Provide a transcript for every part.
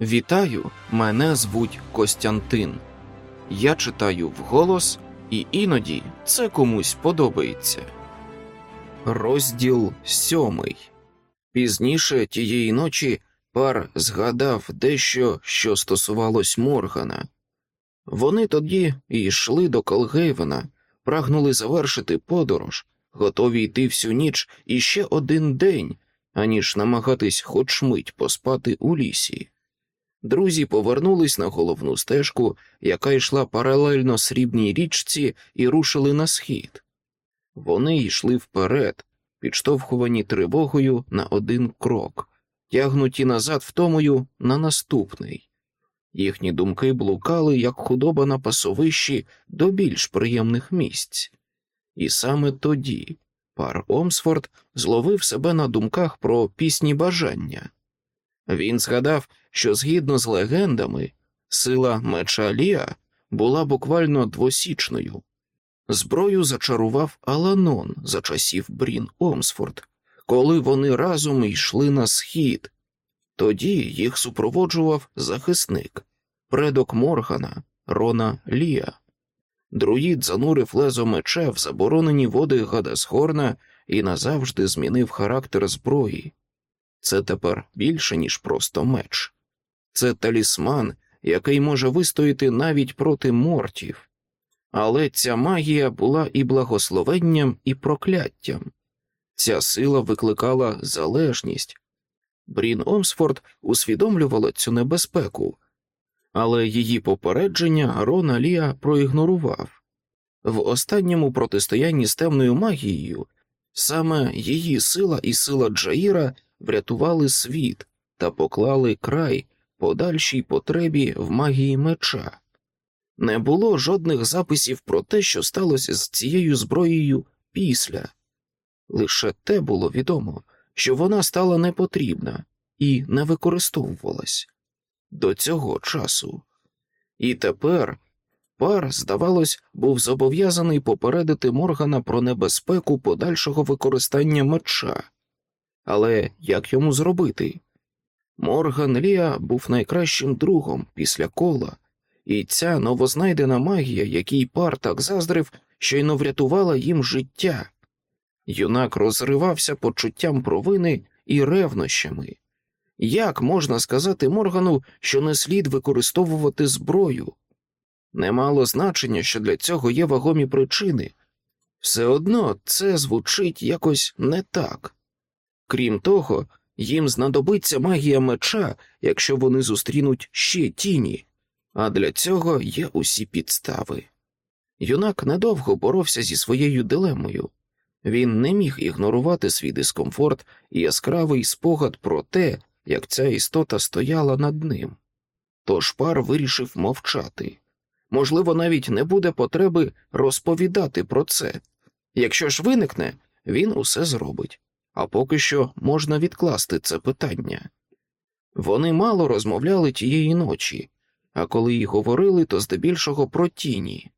Вітаю, мене звуть Костянтин. Я читаю вголос, і іноді це комусь подобається. Розділ сьомий. Пізніше тієї ночі пар згадав дещо, що стосувалось Моргана. Вони тоді йшли до Колгейвена, прагнули завершити подорож, готові йти всю ніч і ще один день, аніж намагатись хоч мить поспати у лісі. Друзі повернулись на головну стежку, яка йшла паралельно срібній річці, і рушили на схід. Вони йшли вперед, підштовхувані тривогою на один крок, тягнуті назад втомою на наступний. Їхні думки блукали, як худоба на пасовищі до більш приємних місць. І саме тоді пар Омсфорд зловив себе на думках про пісні бажання. Він згадав, що згідно з легендами, сила меча Ліа була буквально двосічною. Зброю зачарував Аланон за часів Брін Омсфорд, коли вони разом йшли на схід. Тоді їх супроводжував захисник, предок Моргана, Рона Лія. Друїд занурив лезо меча в заборонені води Гадасхорна і назавжди змінив характер зброї. Це тепер більше, ніж просто меч. Це талісман, який може вистояти навіть проти мортів. Але ця магія була і благословенням, і прокляттям. Ця сила викликала залежність. Брін Омсфорд усвідомлювала цю небезпеку, але її попередження Рона Ліа проігнорував. В останньому протистоянні з темною магією саме її сила і сила Джаїра врятували світ та поклали край подальшій потребі в магії меча. Не було жодних записів про те, що сталося з цією зброєю після. Лише те було відомо, що вона стала непотрібна і не використовувалась до цього часу. І тепер пар, здавалось, був зобов'язаний попередити Моргана про небезпеку подальшого використання меча. Але як йому зробити? Морган Ліа був найкращим другом після кола, і ця новознайдена магія, якій пар так заздрив, щойно врятувала їм життя. Юнак розривався почуттям провини і ревнощами. Як можна сказати Моргану, що не слід використовувати зброю? Немало значення, що для цього є вагомі причини. Все одно це звучить якось не так. Крім того, їм знадобиться магія меча, якщо вони зустрінуть ще тіні, а для цього є усі підстави. Юнак недовго боровся зі своєю дилемою. Він не міг ігнорувати свій дискомфорт і яскравий спогад про те, як ця істота стояла над ним. Тож пар вирішив мовчати. Можливо, навіть не буде потреби розповідати про це. Якщо ж виникне, він усе зробить, а поки що можна відкласти це питання. Вони мало розмовляли тієї ночі, а коли й говорили, то здебільшого про тіні.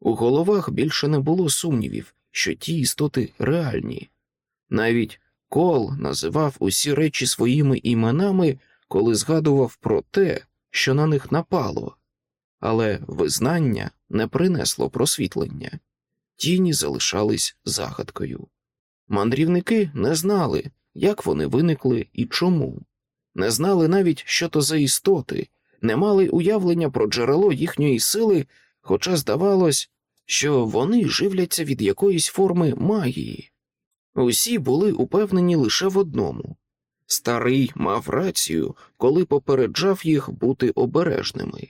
У головах більше не було сумнівів, що ті істоти реальні. Навіть Кол називав усі речі своїми іменами, коли згадував про те, що на них напало, але визнання не принесло просвітлення, тіні залишались загадкою. Мандрівники не знали, як вони виникли і чому, не знали навіть, що то за істоти, не мали уявлення про джерело їхньої сили, хоча здавалось, що вони живляться від якоїсь форми магії. Усі були упевнені лише в одному старий мав рацію, коли попереджав їх бути обережними.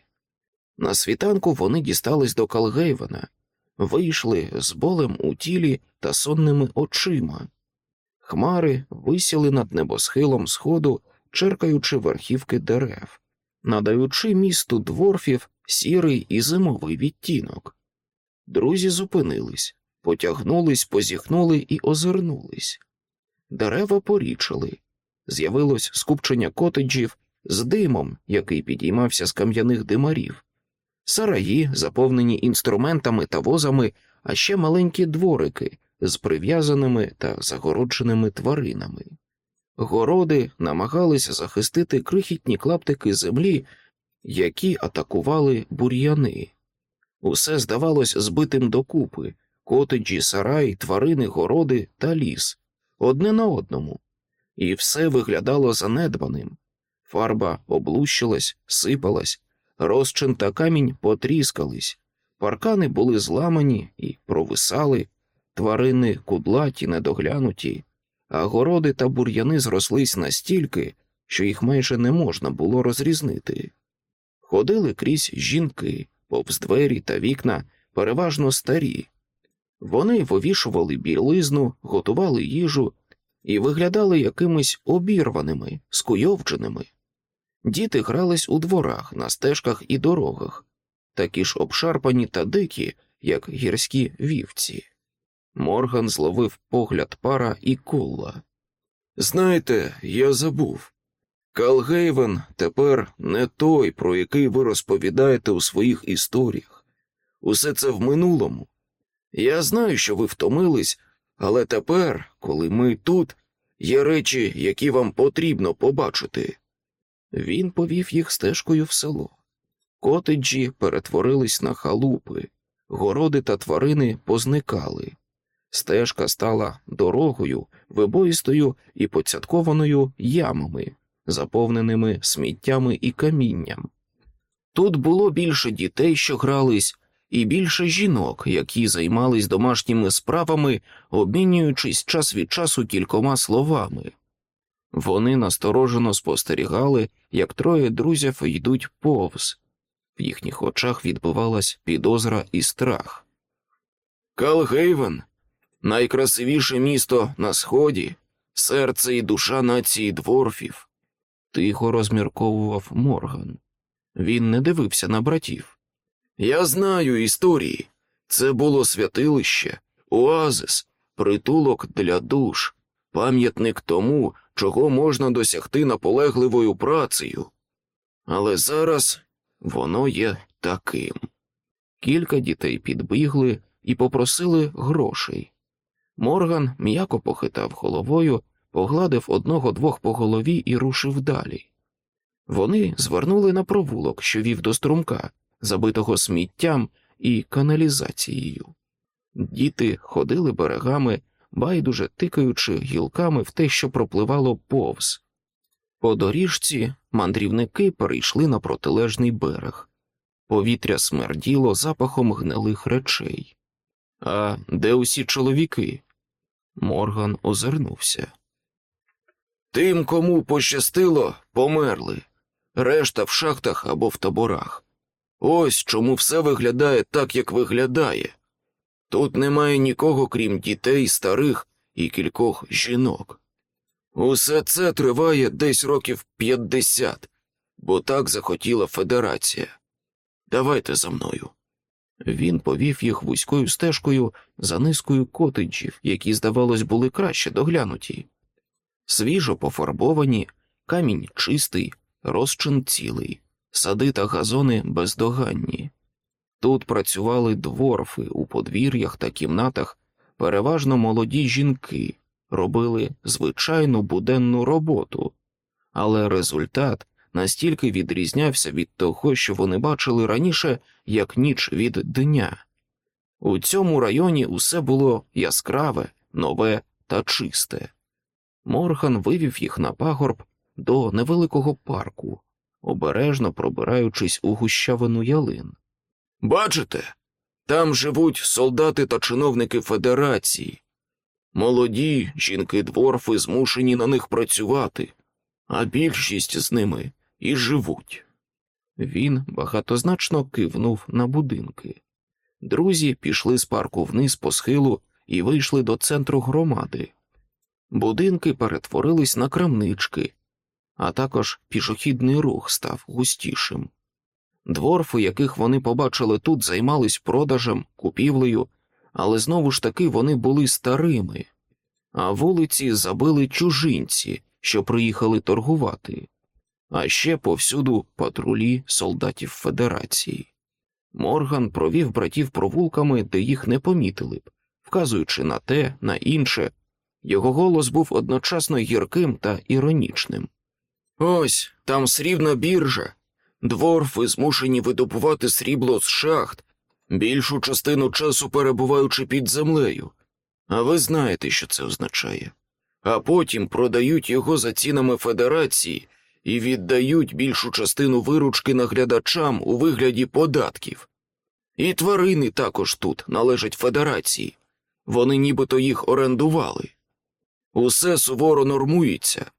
На світанку вони дістались до Калгейвена, вийшли з болем у тілі та сонними очима. Хмари висіли над небосхилом сходу, черкаючи верхівки дерев, надаючи місту дворфів сірий і зимовий відтінок. Друзі зупинились, потягнулись, позіхнули і озирнулись. Дерева порічили, з'явилось скупчення котеджів з димом, який підіймався з кам'яних димарів, сараї, заповнені інструментами та возами, а ще маленькі дворики з прив'язаними та загородженими тваринами. Городи намагались захистити крихітні клаптики землі, які атакували бур'яни. Усе здавалось збитим докупи котеджі, сарай, тварини, городи та ліс, одне на одному, і все виглядало занедбаним. Фарба облущилась, сипалась, розчин та камінь потріскались, паркани були зламані і провисали, тварини кудлаті, недоглянуті, а городи та бур'яни зрослись настільки, що їх майже не можна було розрізнити. Ходили крізь жінки, повз двері та вікна, переважно старі. Вони вивішували білизну, готували їжу і виглядали якимись обірваними, скуйовдженими. Діти грались у дворах, на стежках і дорогах, такі ж обшарпані та дикі, як гірські вівці. Морган зловив погляд пара і колла. Знаєте, я забув. Калгейвен тепер не той, про який ви розповідаєте у своїх історіях. Усе це в минулому. Я знаю, що ви втомились, але тепер, коли ми тут, є речі, які вам потрібно побачити. Він повів їх стежкою в село. Котеджі перетворились на халупи, городи та тварини позникали. Стежка стала дорогою, вибоїстою і поцяткованою ямами, заповненими сміттями і камінням. Тут було більше дітей, що грались, і більше жінок, які займались домашніми справами, обмінюючись час від часу кількома словами. Вони насторожено спостерігали, як троє друзів йдуть повз. В їхніх очах відбувалась підозра і страх. Калгейвен найкрасивіше місто на сході, серце і душа нації дворфів, тихо розмірковував Морган. Він не дивився на братів. Я знаю історії. Це було святилище, оазис, притулок для душ, пам'ятник тому, чого можна досягти наполегливою працею. Але зараз воно є таким. Кілька дітей підбігли і попросили грошей. Морган м'яко похитав головою, погладив одного двох по голові і рушив далі. Вони звернули на провулок, що вів до струмка, забитого сміттям і каналізацією. Діти ходили берегами, байдуже тикаючи гілками в те, що пропливало повз. По доріжці мандрівники перейшли на протилежний берег. Повітря смерділо запахом гнилих речей. А де усі чоловіки? Морган озирнувся. Тим, кому пощастило, померли, решта в шахтах або в таборах. Ось чому все виглядає так, як виглядає. Тут немає нікого, крім дітей, старих і кількох жінок. Усе це триває десь років п'ятдесят, бо так захотіла федерація. Давайте за мною. Він повів їх вузькою стежкою за низкою котеджів, які, здавалось, були краще доглянуті. Свіжо пофарбовані, камінь чистий, розчин цілий, сади та газони бездоганні. Тут працювали дворфи у подвір'ях та кімнатах, переважно молоді жінки, робили звичайну буденну роботу, але результат настільки відрізнявся від того, що вони бачили раніше, як ніч від дня. У цьому районі усе було яскраве, нове та чисте. Морхан вивів їх на пагорб до невеликого парку, обережно пробираючись у гущавину ялин. Бачите, там живуть солдати та чиновники Федерації. Молоді жінки дворфи змушені на них працювати, а більшість з ними і живуть. Він багатозначно кивнув на будинки. Друзі пішли з парку вниз по схилу і вийшли до центру громади. Будинки перетворились на крамнички, а також пішохідний рух став густішим. Дворфи, яких вони побачили тут, займались продажем, купівлею, але знову ж таки вони були старими, а вулиці забили чужинці, що приїхали торгувати, а ще повсюду патрулі солдатів Федерації. Морган провів братів провулками, де їх не помітили б, вказуючи на те, на інше, Його голос був одночасно гірким та іронічним. Ось там срібна біржа. Дворфи змушені видобувати срібло з шахт, більшу частину часу перебуваючи під землею. А ви знаєте, що це означає. А потім продають його за цінами Федерації і віддають більшу частину виручки наглядачам у вигляді податків. І тварини також тут належать Федерації, вони нібито їх орендували. Усе суворо нормується,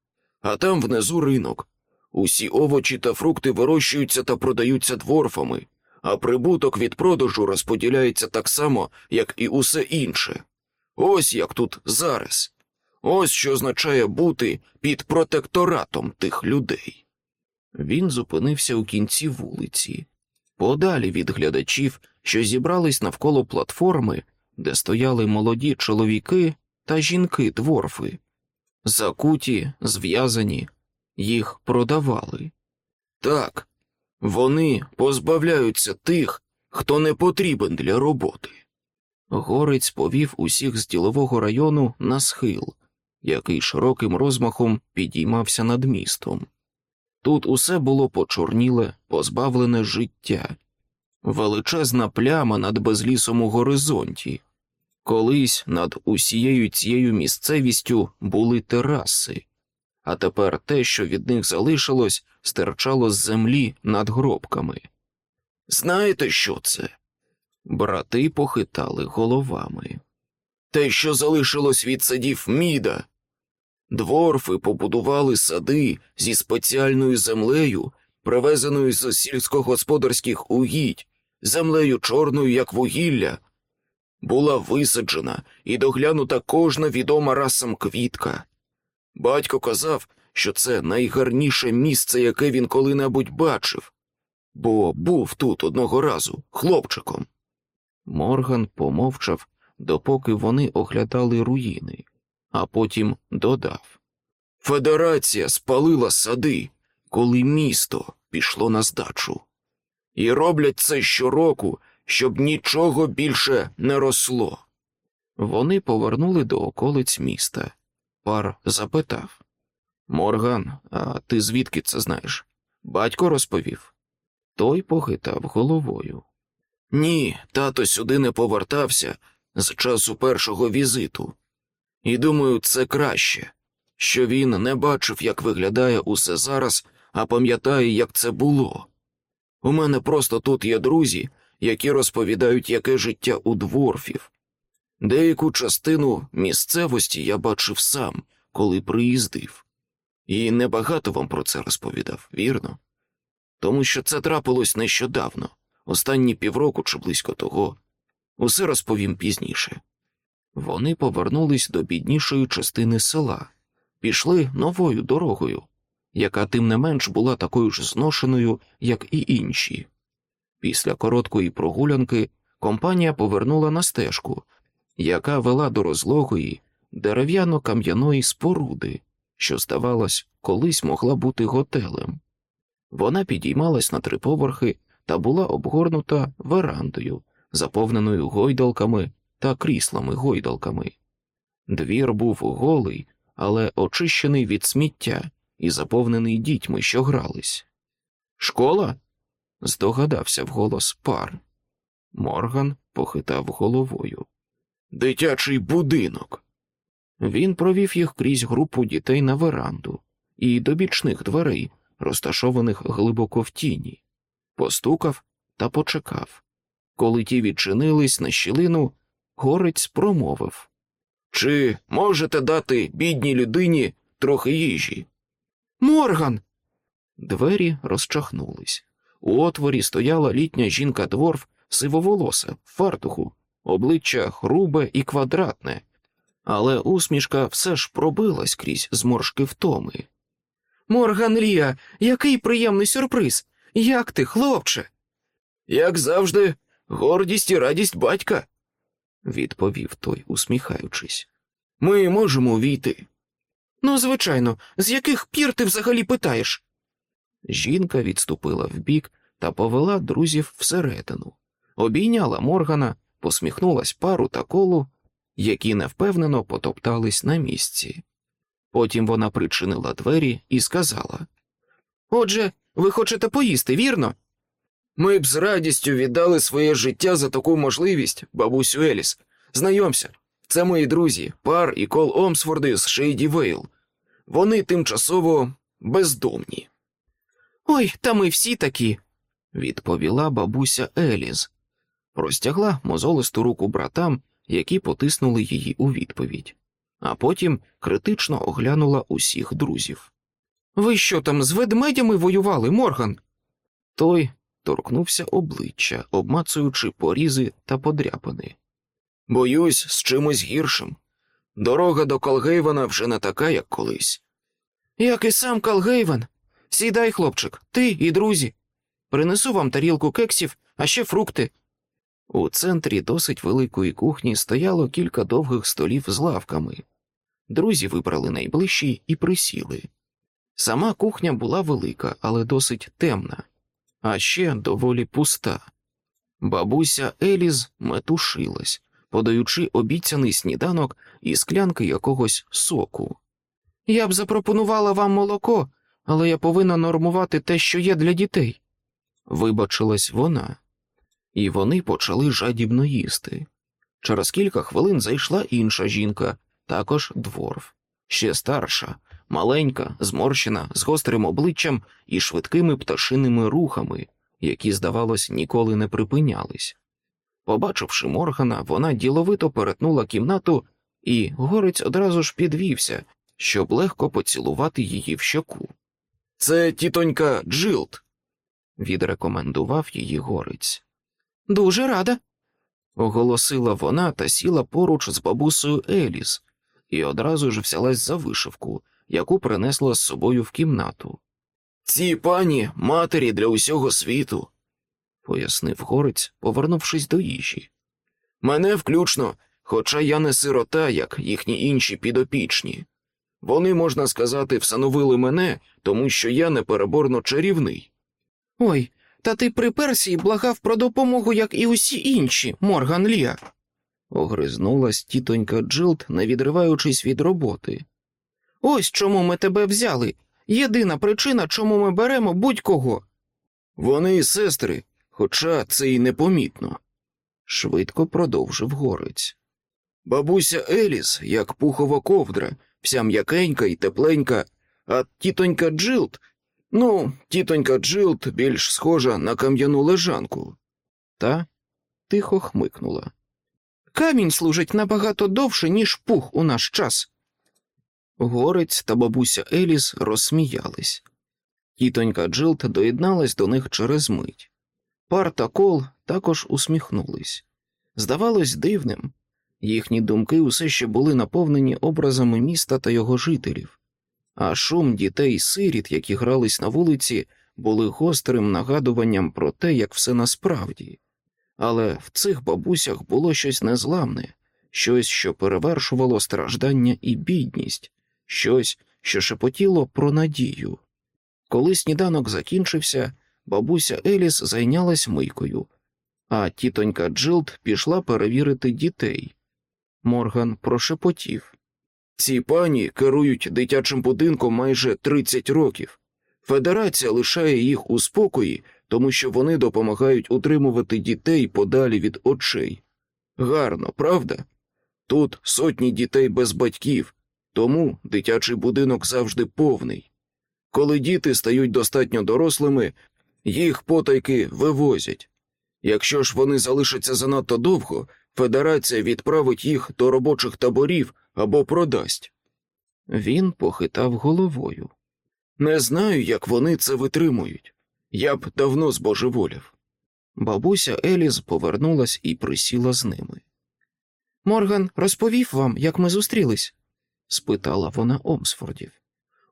а там внизу ринок. Усі овочі та фрукти вирощуються та продаються дворфами, а прибуток від продажу розподіляється так само, як і усе інше. Ось як тут зараз. Ось що означає бути під протекторатом тих людей. Він зупинився у кінці вулиці, подалі від глядачів, що зібрались навколо платформи, де стояли молоді чоловіки та жінки дворфи, закуті, зв'язані, їх продавали. Так, вони позбавляються тих, хто не потрібен для роботи. Горець повів усіх з ділового району на схил, який широким розмахом підіймався над містом. Тут усе було почорніле, позбавлене життя, величезна пляма над безлісом у горизонті. Колись над усією цією місцевістю були тераси, а тепер те, що від них залишилось, стирчало з землі над гробками. Знаєте, що це? Брати похитали головами. Те, що залишилось від садів міда. Дворфи побудували сади зі спеціальною землею, привезеною з сільськогосподарських угідь, землею чорною, як вугілля. Була висаджена і доглянута кожна відома расам квітка. Батько казав, що це найгарніше місце, яке він коли-небудь бачив, бо був тут одного разу хлопчиком. Морган помовчав, допоки вони оглядали руїни, а потім додав Федерація спалила сади, коли місто пішло на здачу. І роблять це щороку, щоб нічого більше не росло. Вони повернули до околиць міста. Пар запитав Морган, а ти звідки це знаєш? Батько розповів. Той похитав головою. Ні, тато сюди не повертався з часу першого візиту. І думаю, це краще, що він не бачив, як виглядає усе зараз, а пам'ятає, як це було. У мене просто тут є друзі, які розповідають, яке життя у дворфів. Деяку частину місцевості я бачив сам, коли приїздив, і небагато вам про це розповідав, вірно? Тому що це трапилось нещодавно, останні півроку чи близько того. Усе розповім пізніше. Вони повернулись до біднішої частини села, пішли новою дорогою, яка тим не менш була такою ж зношеною, як і інші. Після короткої прогулянки компанія повернула на стежку, яка вела до розлогої дерев'яно-кам'яної споруди, що, здавалось, колись могла бути готелем. Вона підіймалась на три поверхи та була обгорнута верандою, заповненою гойдалками та кріслами гойдалками. Двір був голий, але очищений від сміття і заповнений дітьми, що грались. Школа? здогадався вголос пар. Морган похитав головою. Дитячий будинок. Він провів їх крізь групу дітей на веранду і до бічних дверей, розташованих глибоко в тіні, постукав та почекав. Коли ті відчинились на щілину, горець промовив Чи можете дати бідній людині трохи їжі? Морган. Двері розчахнулись. У отворі стояла літня жінка дворф сивоволоса, в фартуху, обличчя грубе і квадратне, але усмішка все ж пробилась крізь зморшки втоми. Морган Рія, який приємний сюрприз! Як ти, хлопче? Як завжди, гордість і радість батька, відповів той, усміхаючись. Ми можемо увійти. Ну, звичайно, з яких пір ти взагалі питаєш? Жінка відступила вбік та повела друзів всередину, обійняла Моргана, посміхнулась пару та колу які невпевнено потоптались на місці. Потім вона причинила двері і сказала Отже, ви хочете поїсти, вірно? Ми б з радістю віддали своє життя за таку можливість, бабусю Еліс. Знайомся, це мої друзі, пар і кол Омсфорди з Шейді Вейл. Вони тимчасово бездомні. Ой, та ми всі такі, відповіла бабуся Еліз, простягла мозолисту руку братам, які потиснули її у відповідь, а потім критично оглянула усіх друзів. Ви що там з ведмедями воювали, Морган? Той торкнувся обличчя, обмацуючи порізи та подряпини. Боюсь, з чимось гіршим. Дорога до Калгейвана вже не така, як колись. Як і сам Калгейван. Сідай, хлопчик, ти і друзі. Принесу вам тарілку кексів, а ще фрукти. У центрі досить великої кухні стояло кілька довгих столів з лавками. Друзі вибрали найближчий і присіли. Сама кухня була велика, але досить темна, а ще доволі пуста. Бабуся Еліз метушилась, подаючи обіцяний сніданок і склянки якогось соку. Я б запропонувала вам молоко, але я повинна нормувати те, що є для дітей, вибачилась вона, і вони почали жадібно їсти. Через кілька хвилин зайшла інша жінка, також дворф, ще старша, маленька, зморщена, з гострим обличчям і швидкими пташиними рухами, які, здавалось, ніколи не припинялись. Побачивши Моргана, вона діловито перетнула кімнату, і горець одразу ж підвівся, щоб легко поцілувати її в щоку. Це тітонька Джилд, відрекомендував її горець. Дуже рада, оголосила вона та сіла поруч з бабусею Еліс і одразу ж взялась за вишивку, яку принесла з собою в кімнату. Ці пані матері для усього світу, пояснив горець, повернувшись до їжі. Мене включно, хоча я не сирота, як їхні інші підопічні. Вони, можна сказати, всановили мене, тому що я непереборно чарівний. Ой, та ти приперся і благав про допомогу, як і усі інші, Морган Ліа. Огризнулась тітонька Джилд, не відриваючись від роботи. Ось чому ми тебе взяли. Єдина причина, чому ми беремо будь-кого. Вони сестри, хоча це й непомітно, швидко продовжив горець. Бабуся Еліс, як пухова ковдра, вся м'якенька і тепленька, а тітонька Джилд, ну, тітонька Джилд більш схожа на кам'яну лежанку. Тей тихо хмикнула. Камінь служить набагато довше, ніж пух у наш час. Горець та бабуся Еліс розсміялись. Тітонька Джилд доєдналась до них через мить. Пар та Колл також усміхнулись. Здавалось дивним, їхні думки усе ще були наповнені образами міста та його жителів, а шум дітей сиріт, які грались на вулиці, були гострим нагадуванням про те, як все насправді. Але в цих бабусях було щось незламне, щось, що перевершувало страждання і бідність, щось, що шепотіло про надію. Коли сніданок закінчився, бабуся Еліс зайнялась мийкою, а тітонька Джилд пішла перевірити дітей. Морган прошепотів. Ці пані керують дитячим будинком майже 30 років. Федерація лишає їх у спокої, тому що вони допомагають утримувати дітей подалі від очей. Гарно, правда? Тут сотні дітей без батьків, тому дитячий будинок завжди повний. Коли діти стають достатньо дорослими, їх потайки вивозять. Якщо ж вони залишаться занадто довго, федерація відправить їх до робочих таборів або продасть. Він похитав головою. Не знаю, як вони це витримують. Я б давно збожеволів. Бабуся Еліз повернулась і присіла з ними. Морган розповів вам, як ми зустрілись? спитала вона Омсфордів.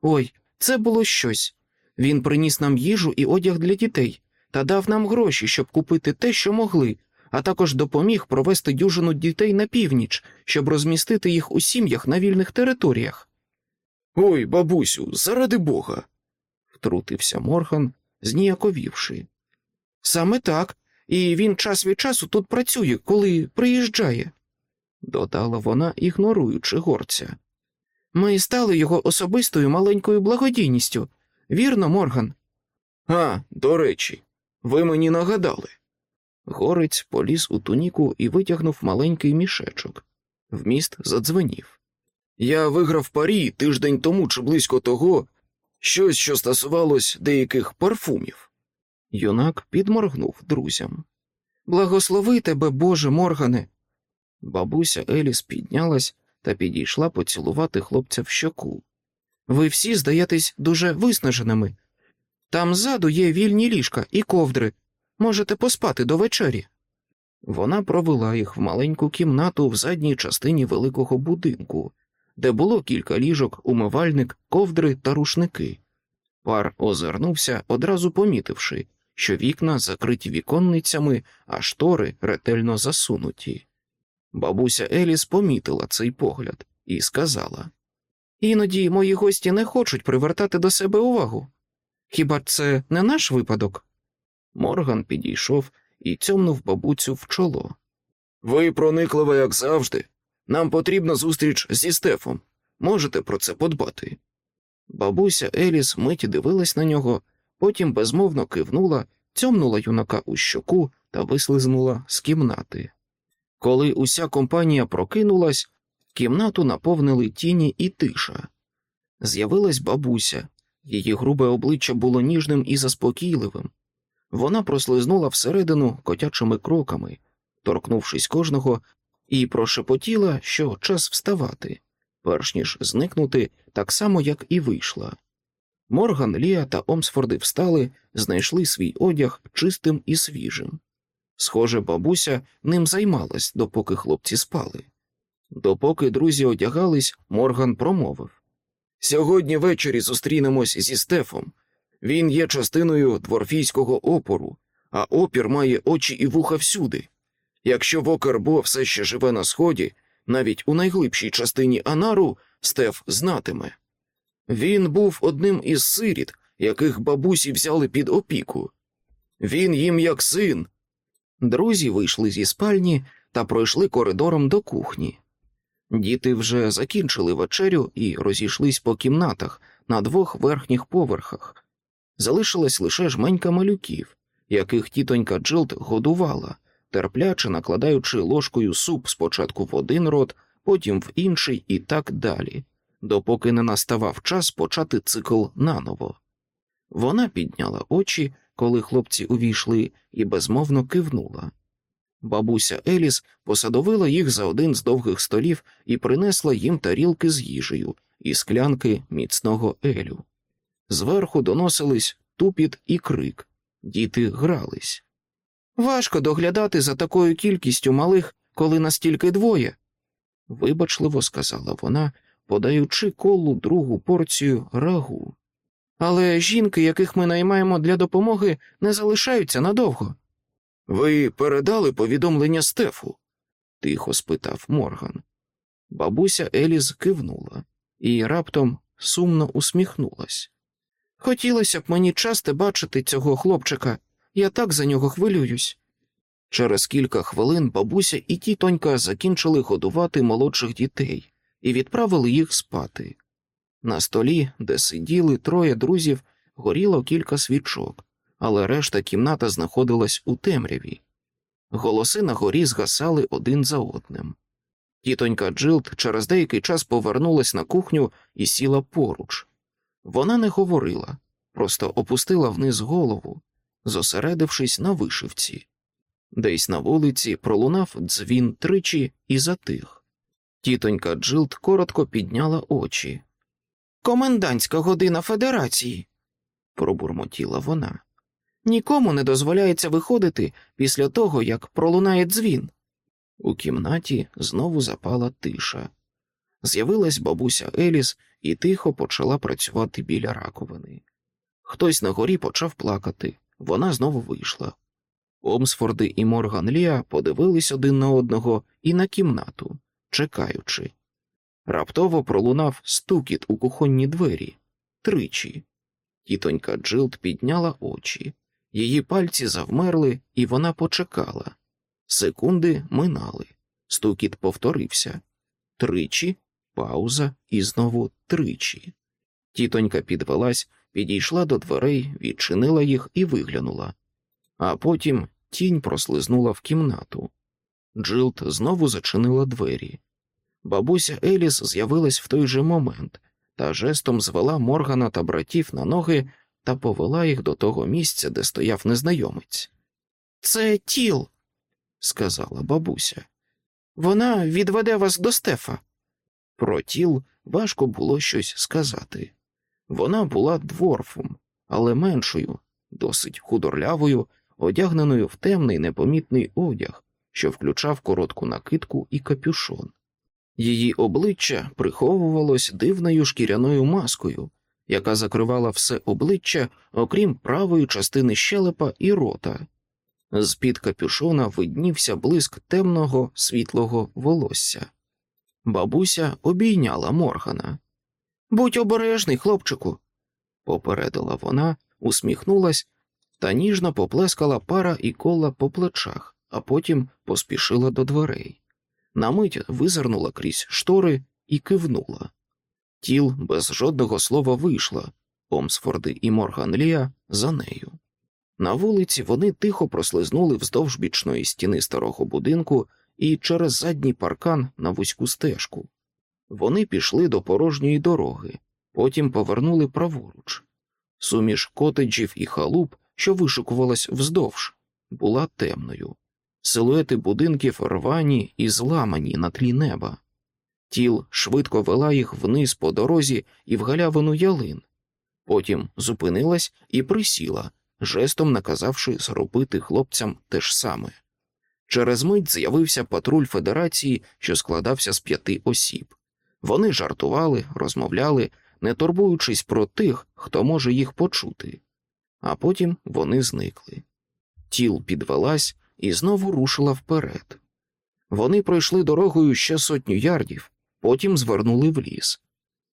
Ой, це було щось. Він приніс нам їжу і одяг для дітей та дав нам гроші, щоб купити те, що могли, а також допоміг провести дюжину дітей на північ, щоб розмістити їх у сім'ях на вільних територіях. Ой, бабусю, заради бога. втрутився Морган, зніяковівши. Саме так, і він час від часу тут працює, коли приїжджає. додала вона, ігноруючи горця. Ми стали його особистою маленькою благодійністю. Вірно, Морган? А, до речі, ви мені нагадали. Горець поліз у туніку і витягнув маленький мішечок. Вміст задзвенів. Я виграв парі тиждень тому чи близько того, щось, що стосувалось деяких парфумів. Юнак підморгнув друзям. Благослови тебе, Боже, Моргане. Бабуся Еліс піднялась та підійшла поцілувати хлопця в щоку. Ви всі здаєтесь дуже виснаженими. Там ззаду є вільні ліжка і ковдри. Можете поспати до вечері. Вона провела їх в маленьку кімнату в задній частині великого будинку, де було кілька ліжок, умивальник, ковдри та рушники. Пар озирнувся, одразу помітивши, що вікна закриті віконницями, а штори ретельно засунуті. Бабуся Еліс помітила цей погляд і сказала Іноді мої гості не хочуть привертати до себе увагу. Хіба це не наш випадок? Морган підійшов і цьомнув бабуцю в чоло. Ви прониклива, як завжди. Нам потрібна зустріч зі Стефом. Можете про це подбати. Бабуся Еліс миті дивилась на нього, потім безмовно кивнула, цьомнула юнака у щоку та вислизнула з кімнати. Коли уся компанія прокинулась, кімнату наповнили тіні і тиша. З'явилась бабуся, її грубе обличчя було ніжним і заспокійливим. Вона прослизнула всередину котячими кроками, торкнувшись кожного, і прошепотіла, що час вставати, перш ніж зникнути так само, як і вийшла. Морган, Лія та Омсфорди встали, знайшли свій одяг чистим і свіжим. Схоже, бабуся ним займалась, допоки хлопці спали. Допоки друзі одягались, Морган промовив Сьогодні ввечері зустрінемось зі Стефом. Він є частиною дворфійського опору, а опір має очі і вуха всюди. Якщо Вокербо все ще живе на сході, навіть у найглибшій частині Анару Стеф знатиме. Він був одним із сиріт, яких бабусі взяли під опіку. Він їм як син. Друзі вийшли зі спальні та пройшли коридором до кухні. Діти вже закінчили вечерю і розійшлись по кімнатах на двох верхніх поверхах. Залишилась лише жменька малюків, яких тітонька Джилд годувала, терпляче накладаючи ложкою суп спочатку в один рот, потім в інший і так далі, допоки не наставав час почати цикл наново. Вона підняла очі, коли хлопці увійшли, і безмовно кивнула. Бабуся Еліс посадовила їх за один з довгих столів і принесла їм тарілки з їжею і склянки міцного елю. Зверху доносились тупіт і крик, діти грались. Важко доглядати за такою кількістю малих, коли настільки двоє, вибачливо сказала вона, подаючи колу другу порцію рагу. Але жінки, яких ми наймаємо для допомоги, не залишаються надовго. Ви передали повідомлення Стефу? тихо спитав Морган. Бабуся Еліз кивнула і раптом сумно усміхнулась. Хотілося б мені часто бачити цього хлопчика, я так за нього хвилююсь. Через кілька хвилин бабуся і тітонька закінчили годувати молодших дітей і відправили їх спати. На столі, де сиділи троє друзів, горіло кілька свічок, але решта кімната знаходилась у темряві. Голоси на горі згасали один за одним. Тітонька Джилд через деякий час повернулась на кухню і сіла поруч. Вона не говорила, просто опустила вниз голову, зосередившись на вишивці. Десь на вулиці пролунав дзвін тричі і затих. Тітонька Джилд коротко підняла очі. Комендантська година Федерації, пробурмотіла вона. Нікому не дозволяється виходити після того, як пролунає дзвін. У кімнаті знову запала тиша. З'явилась бабуся Еліс і тихо почала працювати біля раковини. Хтось на горі почав плакати, вона знову вийшла. Омсфорди і Морган Ліа подивились один на одного і на кімнату, чекаючи. Раптово пролунав стукіт у кухонні двері тричі. Тітонька Джилд підняла очі, її пальці завмерли, і вона почекала. Секунди минали. Стукіт повторився тричі, пауза і знову тричі. Тітонька підвелась, підійшла до дверей, відчинила їх і виглянула, а потім тінь прослизнула в кімнату. Джилд знову зачинила двері. Бабуся Еліс з'явилась в той же момент та жестом звела Моргана та братів на ноги та повела їх до того місця, де стояв незнайомець. Це тіл, сказала бабуся. Вона відведе вас до Стефа. Про тіл важко було щось сказати. Вона була дворфом, але меншою, досить худорлявою, одягненою в темний непомітний одяг, що включав коротку накидку і капюшон. Її обличчя приховувалось дивною шкіряною маскою, яка закривала все обличчя, окрім правої частини щелепа і рота. З під капюшона виднівся блиск темного світлого волосся. Бабуся обійняла Моргана. Будь обережний, хлопчику, попередила вона, усміхнулась та ніжно поплескала пара і кола по плечах, а потім поспішила до дверей. На мить визирнула крізь штори і кивнула. Тіл без жодного слова вийшла, Омсфорди і Морган Лія за нею. На вулиці вони тихо прослизнули вздовж бічної стіни старого будинку і через задній паркан на вузьку стежку. Вони пішли до порожньої дороги, потім повернули праворуч. Суміш котеджів і халуп, що вишикувалась вздовж, була темною. Силуети будинків рвані і зламані на тлі неба. Тіл швидко вела їх вниз по дорозі і в галявину ялин. Потім зупинилась і присіла, жестом наказавши зробити хлопцям те ж саме. Через мить з'явився патруль федерації, що складався з п'яти осіб. Вони жартували, розмовляли, не турбуючись про тих, хто може їх почути, а потім вони зникли. Тіл підвелась і знову рушила вперед. Вони пройшли дорогою ще сотню ярдів, потім звернули в ліс.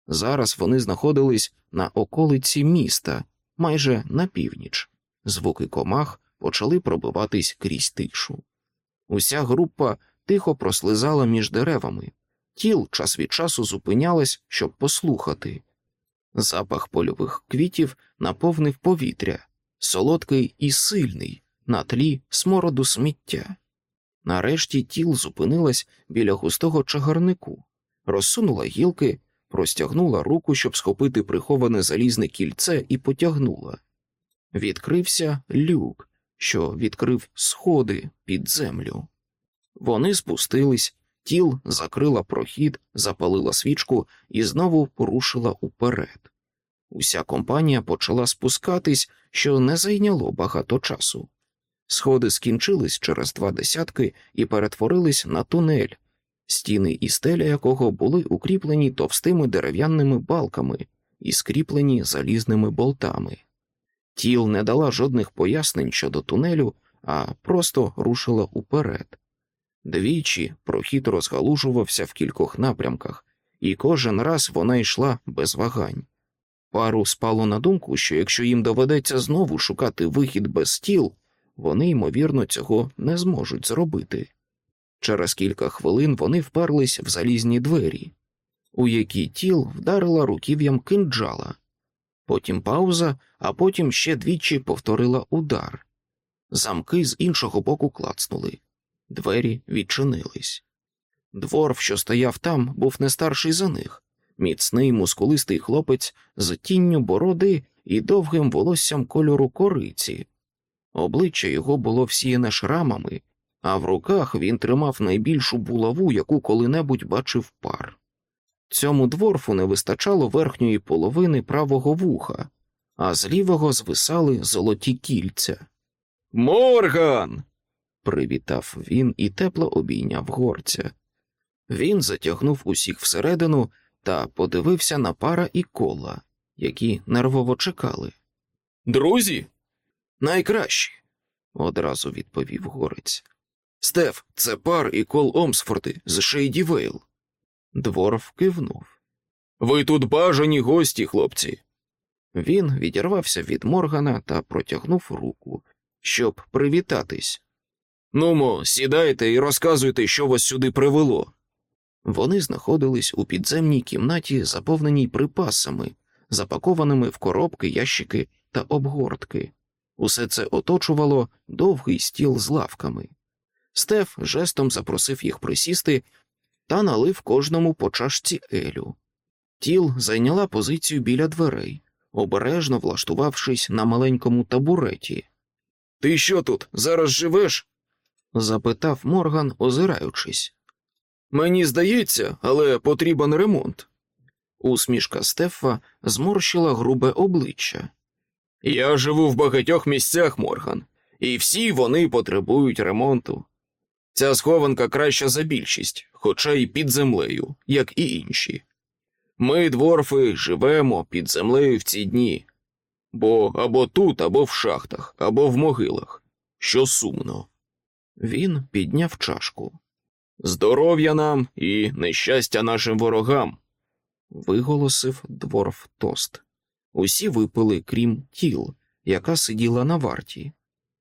Зараз вони знаходились на околиці міста, майже на північ. Звуки комах почали пробиватись крізь тишу. Уся група тихо прослизала між деревами, тіл час від часу зупинялась, щоб послухати. Запах польових квітів наповнив повітря, солодкий і сильний, на тлі смороду сміття. Нарешті тіл зупинилась біля густого чагарнику, розсунула гілки, простягнула руку, щоб схопити приховане залізне кільце, і потягнула. Відкрився люк, що відкрив сходи під землю. Вони спустились, тіл закрила прохід, запалила свічку і знову порушила уперед. Уся компанія почала спускатись, що не зайняло багато часу. Сходи скінчились через два десятки і перетворились на тунель, стіни і стеля якого були укріплені товстими дерев'яними балками і скріплені залізними болтами. Тіл не дала жодних пояснень щодо тунелю, а просто рушила уперед. Двічі прохід розгалужувався в кількох напрямках, і кожен раз вона йшла без вагань. Пару спало на думку, що якщо їм доведеться знову шукати вихід без тіл, вони, ймовірно, цього не зможуть зробити. Через кілька хвилин вони вперлись в залізні двері, у які тіл вдарила руків'ям кинджала. Потім пауза, а потім ще двічі повторила удар. Замки з іншого боку клацнули, двері відчинились. Дворф, що стояв там, був не старший за них міцний мускулистий хлопець з тінню бороди і довгим волоссям кольору кориці. Обличчя його було всіяне шрамами, а в руках він тримав найбільшу булаву, яку коли-небудь бачив пар. Цьому дворфу не вистачало верхньої половини правого вуха, а з лівого звисали золоті кільця. Морган. привітав він і тепло обійняв горця. Він затягнув усіх всередину та подивився на пара і кола, які нервово чекали. Друзі, найкращі, одразу відповів горець. Стеф, це пар і кол Омсфорди з Шейді Вейл. Дворф кивнув. Ви тут бажані гості, хлопці. Він відірвався від Моргана та протягнув руку, щоб привітатись. Нумо, сідайте і розказуйте, що вас сюди привело. Вони знаходились у підземній кімнаті, заповненій припасами, запакованими в коробки, ящики та обгортки. Усе це оточувало довгий стіл з лавками. Стеф жестом запросив їх присісти та налив кожному по чашці Елю. Тіл зайняла позицію біля дверей, обережно влаштувавшись на маленькому табуреті. Ти що тут зараз живеш? запитав Морган, озираючись. Мені здається, але потрібен ремонт. Усмішка Стефа зморщила грубе обличчя. Я живу в багатьох місцях, Морган, і всі вони потребують ремонту. Ця схованка краща за більшість, хоча й під землею, як і інші. Ми, дворфи, живемо під землею в ці дні, бо або тут, або в шахтах, або в могилах, що сумно. Він підняв чашку. Здоров'я нам і нещастя нашим ворогам, виголосив дворф тост. Усі випили, крім тіл, яка сиділа на варті.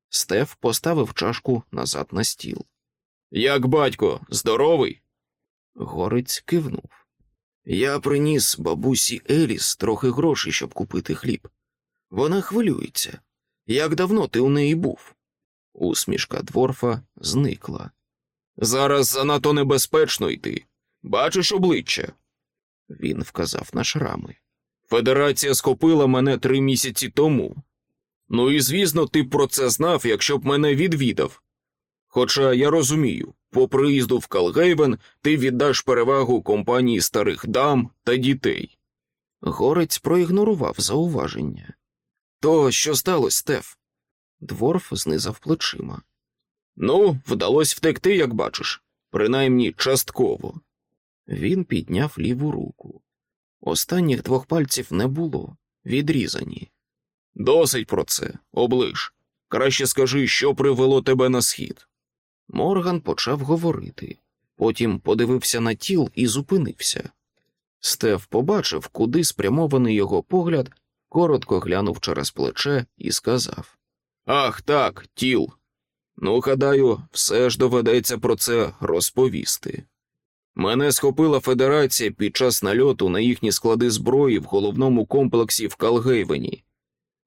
Стеф поставив чашку назад на стіл. Як батько, здоровий? Горець кивнув. Я приніс бабусі Еліс трохи грошей, щоб купити хліб. Вона хвилюється. Як давно ти у неї був? Усмішка дворфа зникла. Зараз занадто небезпечно йти. Бачиш обличчя? Він вказав на шрами. Федерація схопила мене три місяці тому. Ну і звісно, ти про це знав, якщо б мене відвідав. Хоча я розумію, по приїзду в Калгейвен ти віддаш перевагу компанії старих дам та дітей. Горець проігнорував зауваження. То що сталося, Стеф? Дворф знизав плечима. Ну, вдалося втекти, як бачиш, принаймні частково. Він підняв ліву руку. Останніх двох пальців не було, відрізані. Досить про це, оближ. Краще скажи, що привело тебе на схід. Морган почав говорити, потім подивився на тіл і зупинився. Стеф побачив, куди спрямований його погляд, коротко глянув через плече і сказав: Ах так, тіл. Ну, гадаю, все ж доведеться про це розповісти. Мене схопила федерація під час нальоту на їхні склади зброї в головному комплексі в Калгейвені.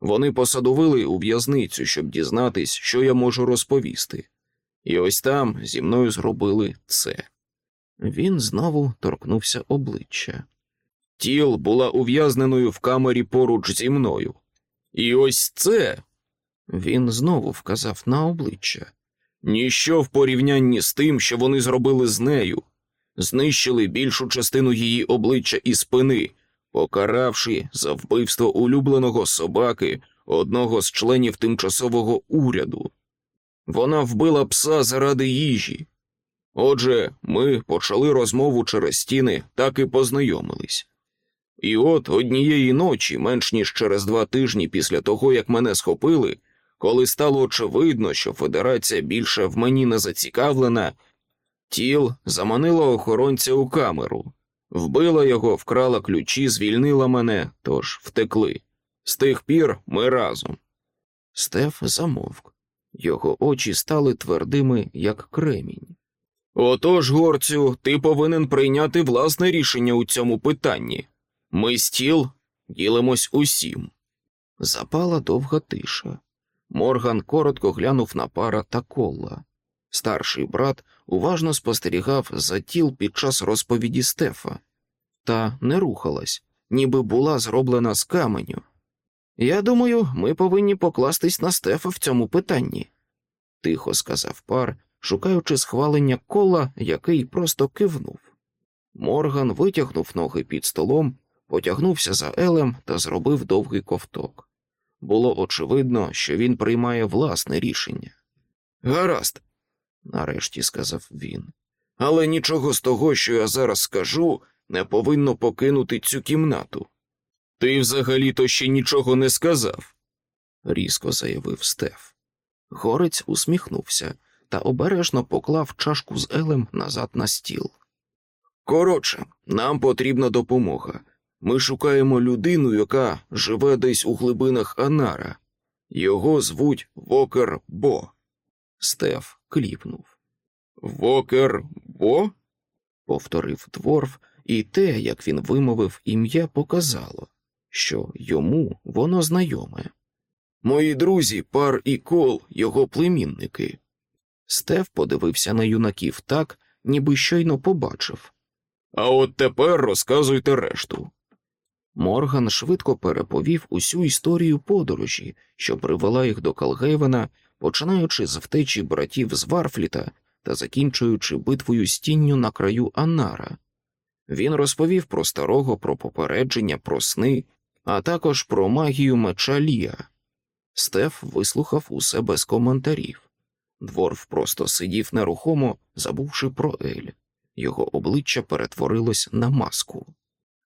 Вони посадовили у в'язницю, щоб дізнатись, що я можу розповісти. І ось там зі мною зробили це. Він знову торкнувся обличчя. Тіл була ув'язненою в камері поруч зі мною. І ось це. Він знову вказав на обличчя. Ніщо в порівнянні з тим, що вони зробили з нею, знищили більшу частину її обличчя і спини, покаравши за вбивство улюбленого собаки одного з членів тимчасового уряду. Вона вбила пса заради їжі. Отже, ми почали розмову через стіни, так і познайомились. І от однієї ночі, менш ніж через два тижні після того, як мене схопили, коли стало очевидно, що федерація більше в мені не зацікавлена, тіл заманила охоронця у камеру, вбила його, вкрала ключі, звільнила мене, тож втекли. З тих пір ми разом. Стеф замовк. Його очі стали твердими, як кремінь. Отож, горцю, ти повинен прийняти власне рішення у цьому питанні. Ми стіл ділимось усім. Запала довга тиша. Морган коротко глянув на пара та колла. Старший брат уважно спостерігав за тіл під час розповіді Стефа, та не рухалась, ніби була зроблена з каменю. Я думаю, ми повинні покластись на Стефа в цьому питанні, тихо сказав пар, шукаючи схвалення кола, який просто кивнув. Морган витягнув ноги під столом, потягнувся за Елем та зробив довгий ковток. Було очевидно, що він приймає власне рішення. Гаразд, нарешті сказав він, але нічого з того, що я зараз скажу, не повинно покинути цю кімнату. Ти взагалі то ще нічого не сказав, різко заявив Стеф. Горець усміхнувся та обережно поклав чашку з Елем назад на стіл. Коротше, нам потрібна допомога. Ми шукаємо людину, яка живе десь у глибинах Анара. Його звуть Вокер Бо. Стеф кліпнув. Вокер бо? повторив дворф, і те, як він вимовив ім'я, показало, що йому воно знайоме. Мої друзі, пар і кол, його племінники. Стев подивився на юнаків так, ніби щойно побачив. А от тепер розказуйте решту. Морган швидко переповів усю історію подорожі, що привела їх до Калгейвена, починаючи з втечі братів з Варфліта та закінчуючи битвою з тінню на краю Анара. Він розповів про старого, про попередження, про сни, а також про магію меча Лія. Стеф вислухав усе без коментарів. Дворф просто сидів нерухомо, забувши про Ель. Його обличчя перетворилось на маску.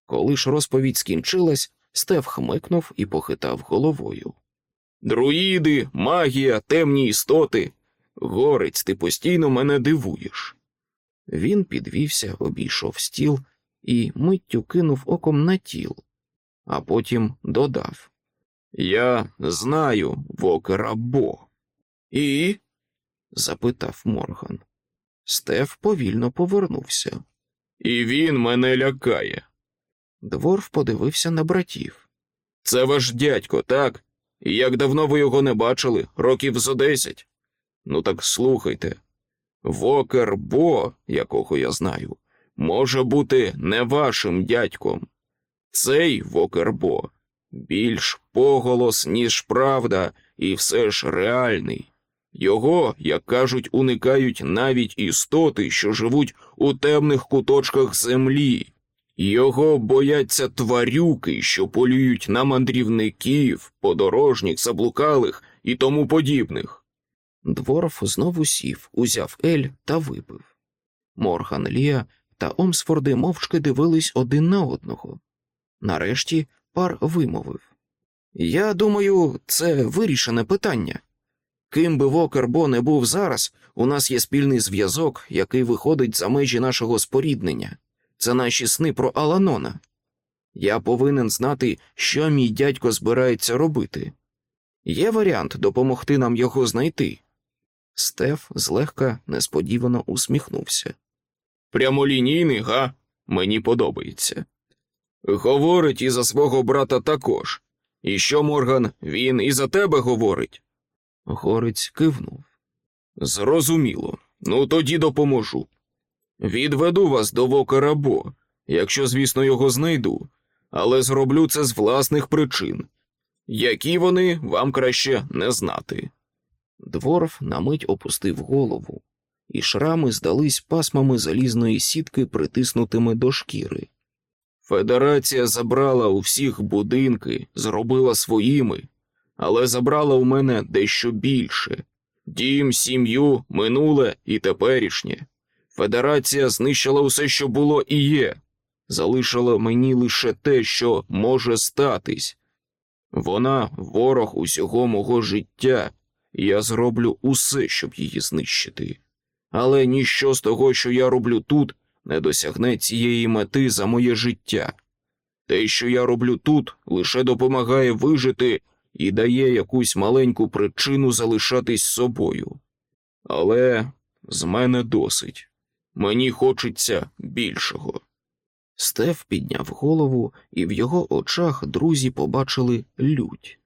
Коли ж розповідь скінчилась, Стеф хмикнув і похитав головою. Друїди, магія, темні істоти. Горець, ти постійно мене дивуєш. Він підвівся, обійшов стіл і миттю кинув оком на тіл, а потім додав Я знаю вокера Бо. І? запитав Морган. Стеф повільно повернувся. І він мене лякає. Дворф подивився на братів. Це ваш дядько, так? Як давно ви його не бачили, років зо десять? Ну так слухайте. Вокер Бо, якого я знаю, може бути не вашим дядьком. Цей Вокер Бо більш поголос, ніж правда, і все ж реальний. Його, як кажуть, уникають навіть істоти, що живуть у темних куточках землі. Його бояться тварюки, що полюють на мандрівників, подорожніх, заблукалих і тому подібних. Дворф знову сів, узяв Ель та випив. Морган Лія та Омсфорди мовчки дивились один на одного. Нарешті пар вимовив Я думаю, це вирішене питання. Ким би Вокербо не був зараз, у нас є спільний зв'язок, який виходить за межі нашого споріднення. Це наші сни про Аланона. Я повинен знати, що мій дядько збирається робити. Є варіант допомогти нам його знайти. Стеф злегка несподівано усміхнувся. Прямолінійний, га? Мені подобається. Говорить і за свого брата також. І що, Морган, він і за тебе говорить? Горець кивнув. Зрозуміло. Ну тоді допоможу. Відведу вас до Вокера Бо, якщо, звісно, його знайду, але зроблю це з власних причин. Які вони вам краще не знати. Дворф на мить опустив голову, і шрами здались пасмами залізної сітки, притиснутими до шкіри. Федерація забрала у всіх будинки, зробила своїми, але забрала у мене дещо більше дім, сім'ю, минуле і теперішнє. Федерація знищила усе, що було і є, залишила мені лише те, що може статись. Вона ворог усього мого життя, і я зроблю усе, щоб її знищити. Але ніщо з того, що я роблю тут, не досягне цієї мети за моє життя. Те, що я роблю тут, лише допомагає вижити і дає якусь маленьку причину залишатись собою. Але з мене досить. Мені хочеться більшого. Стеф підняв голову, і в його очах друзі побачили лють.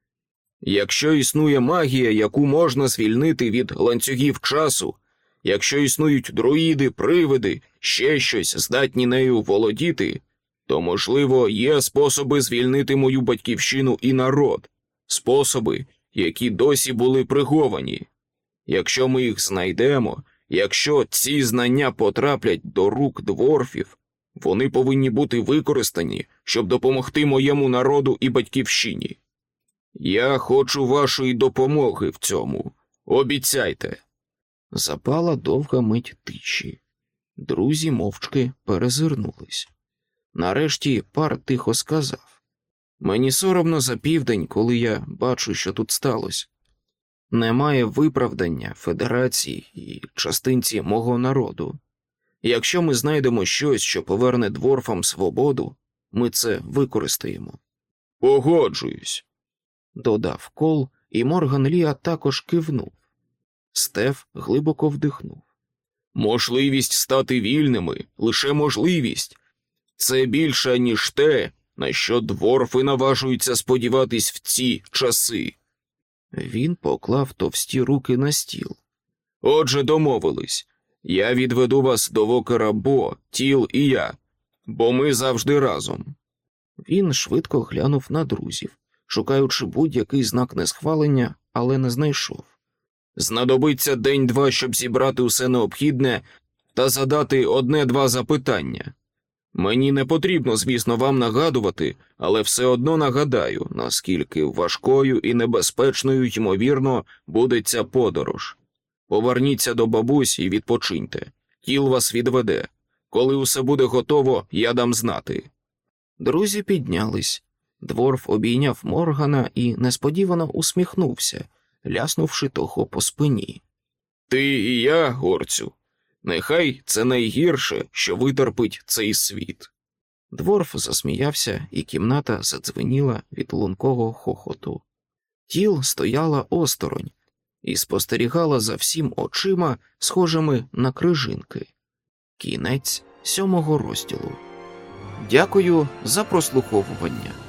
Якщо існує магія, яку можна звільнити від ланцюгів часу, якщо існують друїди, привиди, ще щось здатні нею володіти, то, можливо, є способи звільнити мою батьківщину і народ, способи, які досі були приховані. Якщо ми їх знайдемо, якщо ці знання потраплять до рук дворфів, вони повинні бути використані, щоб допомогти моєму народу і батьківщині. Я хочу вашої допомоги в цьому. Обіцяйте. Запала довга мить тиші. Друзі мовчки перезирнулись. Нарешті пар тихо сказав Мені соромно за південь, коли я бачу, що тут сталося. Немає виправдання федерації і частинці мого народу. Якщо ми знайдемо щось, що поверне дворфам свободу, ми це використаємо. Погоджуюсь. Додав кол, і Морган Ліа також кивнув. Стеф глибоко вдихнув. Можливість стати вільними, лише можливість. Це більше, ніж те, на що дворфи наважуються сподіватись в ці часи. Він поклав товсті руки на стіл. Отже, домовились. Я відведу вас до вокера Бо, тіл і я, бо ми завжди разом. Він швидко глянув на друзів, шукаючи будь-який знак несхвалення, але не знайшов. Знадобиться день-два, щоб зібрати усе необхідне та задати одне-два запитання. Мені не потрібно, звісно, вам нагадувати, але все одно нагадаю, наскільки важкою і небезпечною, ймовірно, буде ця подорож. Поверніться до бабусь і відпочиньте. Тіл вас відведе. Коли усе буде готово, я дам знати. Друзі піднялись. Дворф обійняв Моргана і несподівано усміхнувся, ляснувши того по спині. Ти і я, горцю. Нехай це найгірше, що витерпить цей світ. Дворф засміявся, і кімната задзвеніла від лункого хохоту. Тіл стояла осторонь і спостерігала за всім очима, схожими на крижинки. Кінець сьомого розділу. Дякую за прослуховування.